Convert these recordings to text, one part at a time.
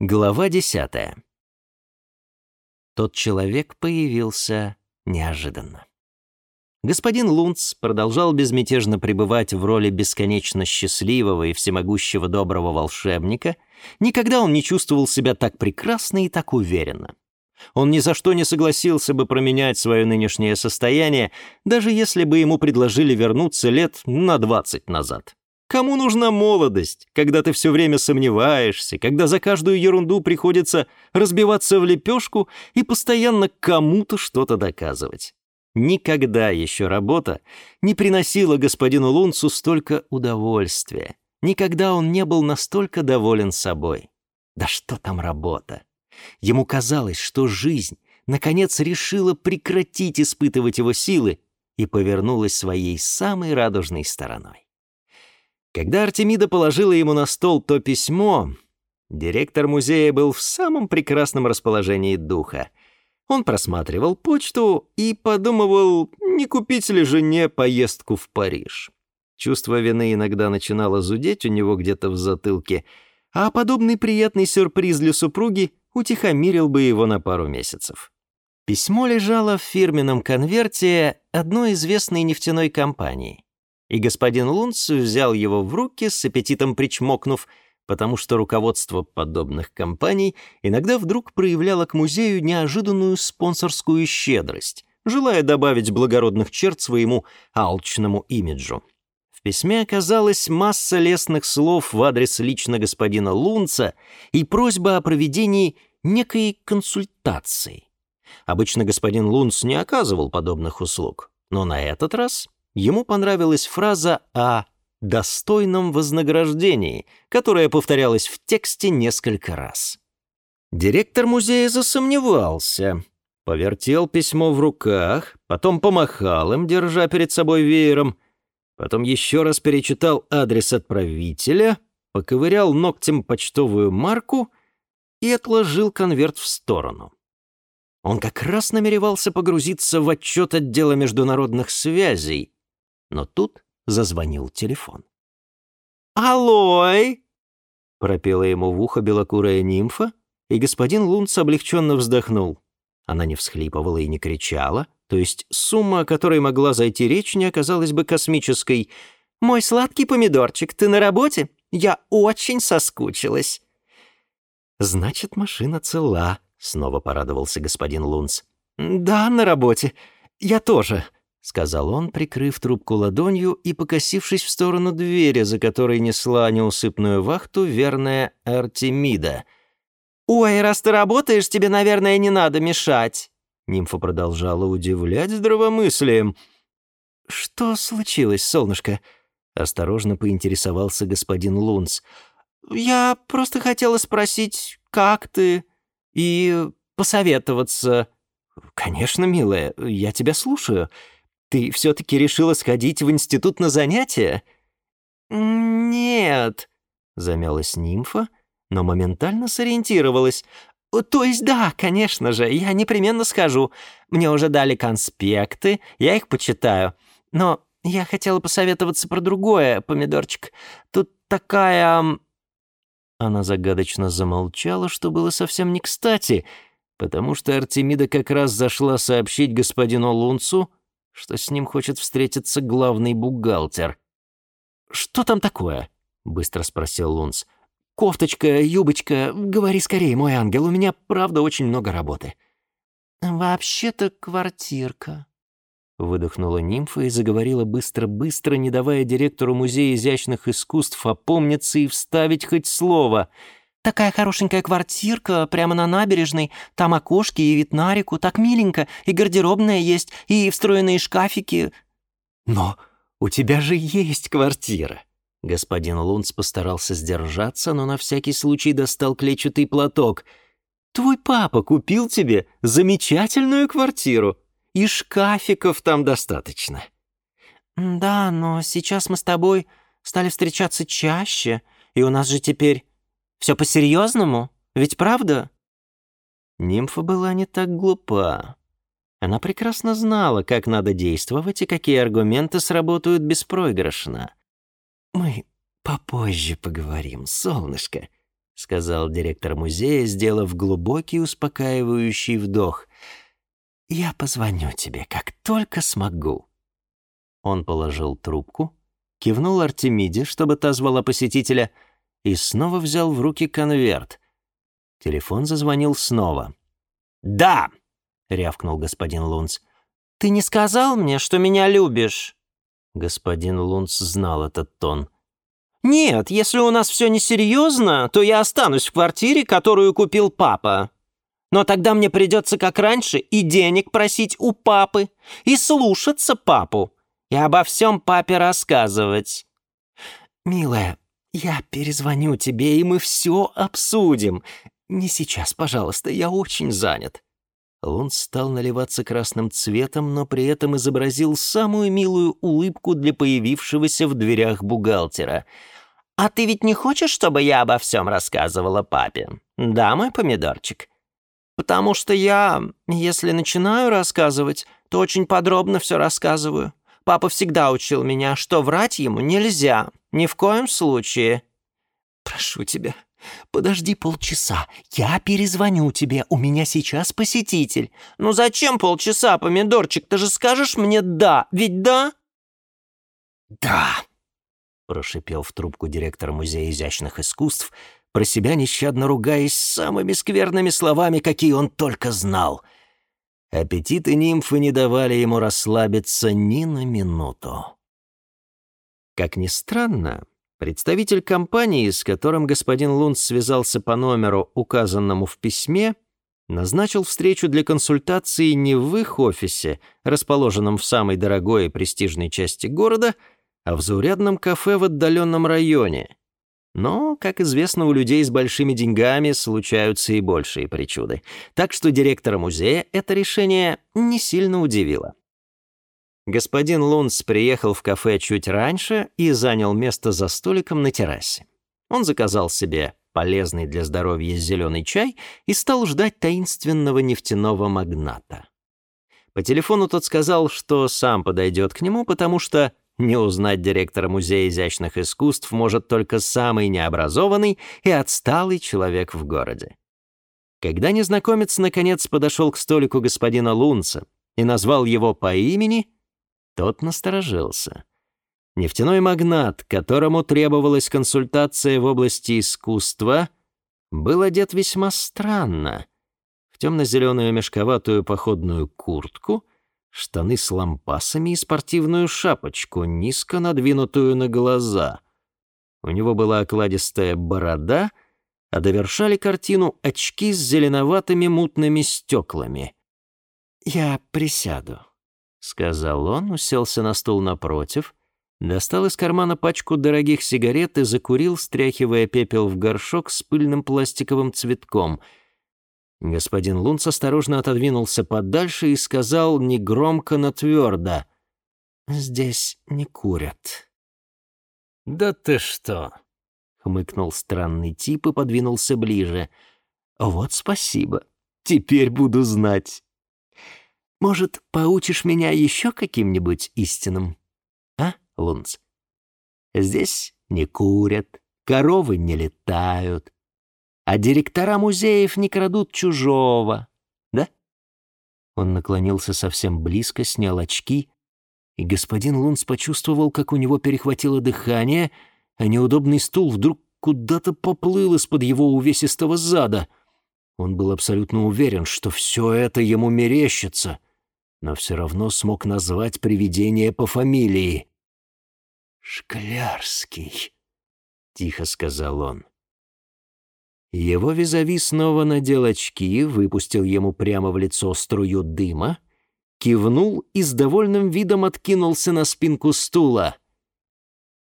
Глава десятая. Тот человек появился неожиданно. Господин Лунц продолжал безмятежно пребывать в роли бесконечно счастливого и всемогущего доброго волшебника. Никогда он не чувствовал себя так прекрасно и так уверенно. Он ни за что не согласился бы променять свое нынешнее состояние, даже если бы ему предложили вернуться лет на 20 назад. Кому нужна молодость, когда ты все время сомневаешься, когда за каждую ерунду приходится разбиваться в лепешку и постоянно кому-то что-то доказывать? Никогда еще работа не приносила господину Лунцу столько удовольствия. Никогда он не был настолько доволен собой. Да что там работа? Ему казалось, что жизнь наконец решила прекратить испытывать его силы и повернулась своей самой радужной стороной. Когда Артемида положила ему на стол то письмо, директор музея был в самом прекрасном расположении духа. Он просматривал почту и подумывал, не купить ли жене поездку в Париж. Чувство вины иногда начинало зудеть у него где-то в затылке, а подобный приятный сюрприз для супруги утихомирил бы его на пару месяцев. Письмо лежало в фирменном конверте одной известной нефтяной компании и господин Лунц взял его в руки, с аппетитом причмокнув, потому что руководство подобных компаний иногда вдруг проявляло к музею неожиданную спонсорскую щедрость, желая добавить благородных черт своему алчному имиджу. В письме оказалась масса лестных слов в адрес лично господина Лунца и просьба о проведении некой консультации. Обычно господин Лунц не оказывал подобных услуг, но на этот раз Ему понравилась фраза о «достойном вознаграждении», которая повторялась в тексте несколько раз. Директор музея засомневался, повертел письмо в руках, потом помахал им, держа перед собой веером, потом еще раз перечитал адрес отправителя, поковырял ногтем почтовую марку и отложил конверт в сторону. Он как раз намеревался погрузиться в отчет отдела международных связей, но тут зазвонил телефон. Алой! — пропела ему в ухо белокурая нимфа, и господин Лунц облегченно вздохнул. Она не всхлипывала и не кричала, то есть сумма, о которой могла зайти речь, не оказалась бы космической. «Мой сладкий помидорчик, ты на работе? Я очень соскучилась!» «Значит, машина цела», — снова порадовался господин Лунц. «Да, на работе. Я тоже», сказал он, прикрыв трубку ладонью и покосившись в сторону двери, за которой несла неусыпную вахту верная Артемида. «Ой, раз ты работаешь, тебе, наверное, не надо мешать!» Нимфа продолжала удивлять здравомыслием. «Что случилось, солнышко?» — осторожно поинтересовался господин Лунц. «Я просто хотела спросить, как ты?» «И посоветоваться». «Конечно, милая, я тебя слушаю». Ты все-таки решила сходить в институт на занятия? Нет, замялась нимфа, но моментально сориентировалась. То есть да, конечно же, я непременно схожу. Мне уже дали конспекты, я их почитаю. Но я хотела посоветоваться про другое, помидорчик. Тут такая... Она загадочно замолчала, что было совсем не кстати, потому что Артемида как раз зашла сообщить господину Лунцу, что с ним хочет встретиться главный бухгалтер. «Что там такое?» — быстро спросил Лунц. «Кофточка, юбочка, говори скорее, мой ангел, у меня, правда, очень много работы». «Вообще-то квартирка», — выдохнула нимфа и заговорила быстро-быстро, не давая директору Музея изящных искусств опомниться и вставить хоть слово — Такая хорошенькая квартирка прямо на набережной. Там окошки и вид на реку. Так миленько. И гардеробная есть, и встроенные шкафики. Но у тебя же есть квартира. Господин Лунц постарался сдержаться, но на всякий случай достал клетчатый платок. «Твой папа купил тебе замечательную квартиру, и шкафиков там достаточно». «Да, но сейчас мы с тобой стали встречаться чаще, и у нас же теперь все по-серьезному? Ведь правда?» Нимфа была не так глупа. Она прекрасно знала, как надо действовать и какие аргументы сработают беспроигрышно. «Мы попозже поговорим, солнышко», — сказал директор музея, сделав глубокий успокаивающий вдох. «Я позвоню тебе, как только смогу». Он положил трубку, кивнул Артемиде, чтобы та звала посетителя — и снова взял в руки конверт. Телефон зазвонил снова. «Да!» — рявкнул господин Лунц. «Ты не сказал мне, что меня любишь?» Господин Лунц знал этот тон. «Нет, если у нас все несерьезно, то я останусь в квартире, которую купил папа. Но тогда мне придется, как раньше, и денег просить у папы, и слушаться папу, и обо всем папе рассказывать». «Милая, я перезвоню тебе, и мы все обсудим. Не сейчас, пожалуйста, я очень занят». Он стал наливаться красным цветом, но при этом изобразил самую милую улыбку для появившегося в дверях бухгалтера. «А ты ведь не хочешь, чтобы я обо всем рассказывала папе? Да, мой помидорчик?» «Потому что я, если начинаю рассказывать, то очень подробно все рассказываю. Папа всегда учил меня, что врать ему нельзя. Ни в коем случае. Прошу тебя, подожди полчаса. Я перезвоню тебе. У меня сейчас посетитель. Ну зачем полчаса, помидорчик? Ты же скажешь мне «да». Ведь да? Да, прошипел в трубку директор Музея изящных искусств, про себя нещадно ругаясь самыми скверными словами, какие он только знал — Аппетиты нимфы не давали ему расслабиться ни на минуту. Как ни странно, представитель компании, с которым господин Лунд связался по номеру, указанному в письме, назначил встречу для консультации не в их офисе, расположенном в самой дорогой и престижной части города, а в заурядном кафе в отдаленном районе, но, как известно, у людей с большими деньгами случаются и большие причуды. Так что директора музея это решение не сильно удивило. Господин Лунц приехал в кафе чуть раньше и занял место за столиком на террасе. Он заказал себе полезный для здоровья зеленый чай и стал ждать таинственного нефтяного магната. По телефону тот сказал, что сам подойдет к нему, потому что не узнать директора Музея изящных искусств может только самый необразованный и отсталый человек в городе. Когда незнакомец наконец подошел к столику господина Лунца и назвал его по имени, тот насторожился. Нефтяной магнат, которому требовалась консультация в области искусства, был одет весьма странно. В темно-зеленую мешковатую походную куртку — штаны с лампасами и спортивную шапочку, низко надвинутую на глаза. У него была окладистая борода, а довершали картину очки с зеленоватыми мутными стеклами. «Я присяду», — сказал он, уселся на стул напротив, достал из кармана пачку дорогих сигарет и закурил, стряхивая пепел в горшок с пыльным пластиковым цветком — Господин Лунц осторожно отодвинулся подальше и сказал негромко, но твердо. «Здесь не курят». «Да ты что!» — хмыкнул странный тип и подвинулся ближе. «Вот спасибо. Теперь буду знать. Может, поучишь меня еще каким-нибудь истинным, А, Лунц? Здесь не курят, коровы не летают, а директора музеев не крадут чужого, да?» Он наклонился совсем близко, снял очки, и господин Лунс почувствовал, как у него перехватило дыхание, а неудобный стул вдруг куда-то поплыл из-под его увесистого зада. Он был абсолютно уверен, что все это ему мерещится, но все равно смог назвать привидение по фамилии. «Шклярский», — тихо сказал он. Его визави снова надел очки, выпустил ему прямо в лицо струю дыма, кивнул и с довольным видом откинулся на спинку стула.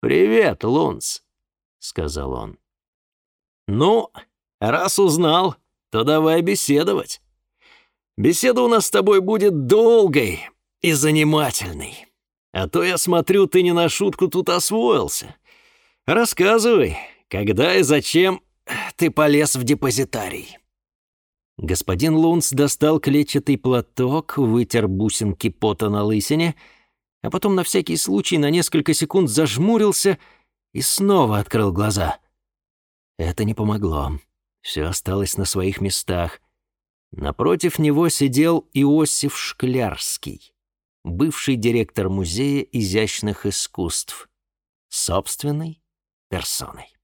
«Привет, Лунц», — сказал он. «Ну, раз узнал, то давай беседовать. Беседа у нас с тобой будет долгой и занимательной. А то я смотрю, ты не на шутку тут освоился. Рассказывай, когда и зачем ты полез в депозитарий». Господин Лунс достал клетчатый платок, вытер бусинки пота на лысине, а потом на всякий случай на несколько секунд зажмурился и снова открыл глаза. Это не помогло. Все осталось на своих местах. Напротив него сидел Иосиф Шклярский, бывший директор Музея изящных искусств, собственной персоной.